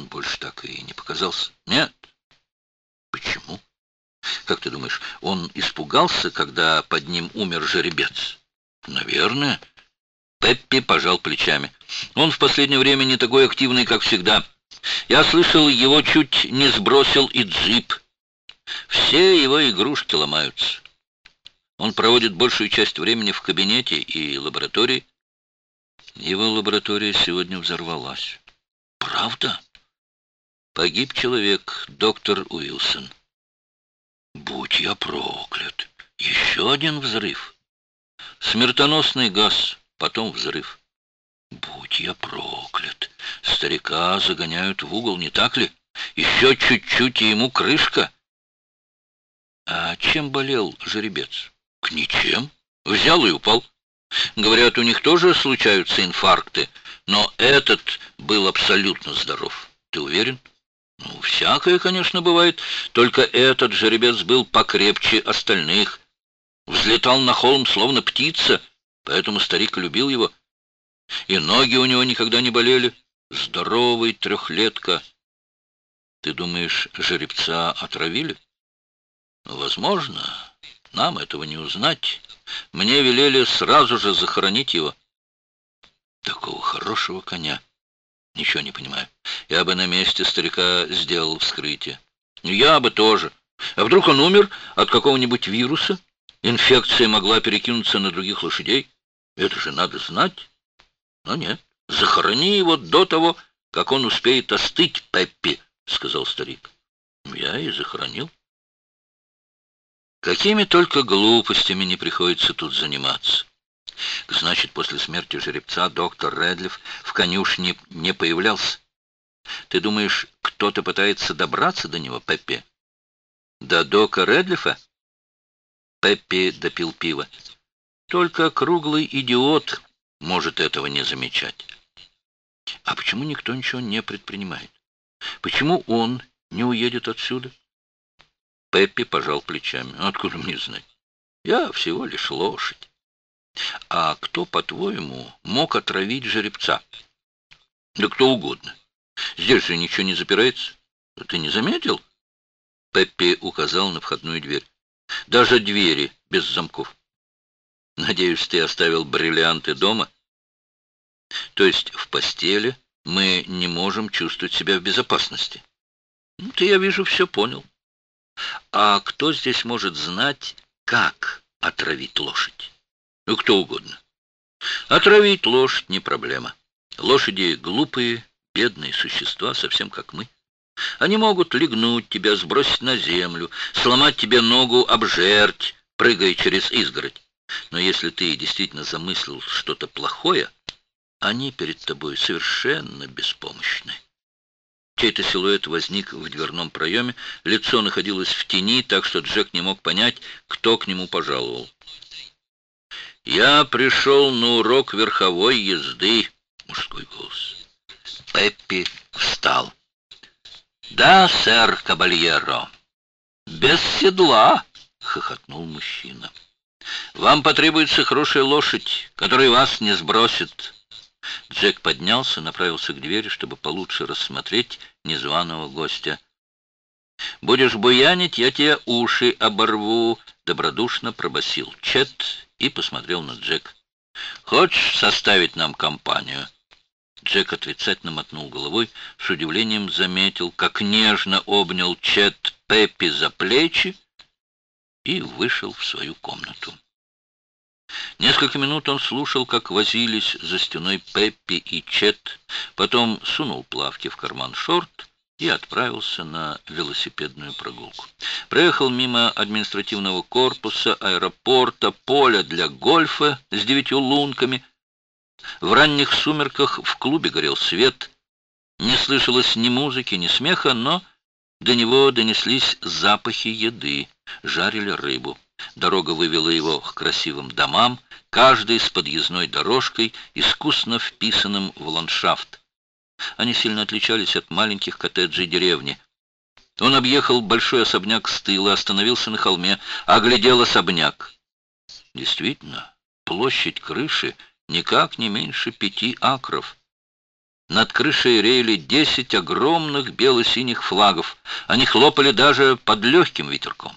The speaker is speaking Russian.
Он больше так и не показался. Нет. Почему? Как ты думаешь, он испугался, когда под ним умер жеребец? Наверное. Пеппи пожал плечами. Он в последнее время не такой активный, как всегда. Я слышал, его чуть не сбросил и джип. Все его игрушки ломаются. Он проводит большую часть времени в кабинете и лаборатории. Его лаборатория сегодня взорвалась. Правда? Погиб человек, доктор Уилсон. Будь я проклят. Еще один взрыв. Смертоносный газ, потом взрыв. Будь я проклят. Старика загоняют в угол, не так ли? Еще чуть-чуть, и ему крышка. А чем болел жеребец? К ничем. Взял и упал. Говорят, у них тоже случаются инфаркты, но этот был абсолютно здоров. Ты уверен? Ну, всякое, конечно, бывает, только этот жеребец был покрепче остальных. Взлетал на холм, словно птица, поэтому старик любил его. И ноги у него никогда не болели. Здоровый трехлетка. Ты думаешь, жеребца отравили? Возможно. Нам этого не узнать. Мне велели сразу же захоронить его. Такого хорошего коня. Ничего не понимаю. Я бы на месте старика сделал вскрытие. Я бы тоже. А вдруг он умер от какого-нибудь вируса? Инфекция могла перекинуться на других лошадей. Это же надо знать. Но нет. Захорони его до того, как он успеет остыть, Пеппи, — сказал старик. Я и захоронил. Какими только глупостями не приходится тут заниматься. Значит, после смерти жеребца доктор Редлиф в конюшне не появлялся. Ты думаешь, кто-то пытается добраться до него, Пеппи? До дока Редлифа? Пеппи допил пиво. Только круглый идиот может этого не замечать. А почему никто ничего не предпринимает? Почему он не уедет отсюда? Пеппи пожал плечами. Откуда мне знать? Я всего лишь лошадь. А кто, по-твоему, мог отравить жеребца? Да кто угодно. Здесь же ничего не запирается. Ты не заметил? Пеппи указал на входную дверь. Даже двери без замков. Надеюсь, ты оставил бриллианты дома? То есть в постели мы не можем чувствовать себя в безопасности. Ну, ты, я вижу, все понял. А кто здесь может знать, как отравить лошадь? Ну, кто угодно. Отравить лошадь не проблема. Лошади глупые, бедные существа, совсем как мы. Они могут легнуть тебя, сбросить на землю, сломать тебе ногу об жерть, прыгая через изгородь. Но если ты действительно замыслил что-то плохое, они перед тобой совершенно беспомощны. Чей-то силуэт возник в дверном проеме, лицо находилось в тени, так что Джек не мог понять, кто к нему пожаловал. «Я пришел на урок верховой езды», — мужской голос. Пеппи встал. «Да, сэр Кабальеро». «Без седла», — хохотнул мужчина. «Вам потребуется хорошая лошадь, которая вас не сбросит». Джек поднялся, направился к двери, чтобы получше рассмотреть незваного гостя. «Будешь буянить, я тебе уши оборву», — добродушно пробасил Чет и посмотрел на Джек. «Хочешь составить нам компанию?» Джек отрицательно мотнул головой, с удивлением заметил, как нежно обнял Чет Пеппи за плечи и вышел в свою комнату. Несколько минут он слушал, как возились за стеной Пеппи и Чет, потом сунул плавки в карман шорт и отправился на велосипедную прогулку. Проехал мимо административного корпуса, аэропорта, поля для гольфа с девятью лунками. В ранних сумерках в клубе горел свет. Не слышалось ни музыки, ни смеха, но до него донеслись запахи еды, жарили рыбу. Дорога вывела его к красивым домам, каждый с подъездной дорожкой, искусно вписанным в ландшафт. Они сильно отличались от маленьких коттеджей деревни. Он объехал большой особняк с тыла, остановился на холме, оглядел особняк. Действительно, площадь крыши никак не меньше пяти акров. Над крышей реяли десять огромных бело-синих флагов. Они хлопали даже под легким ветерком.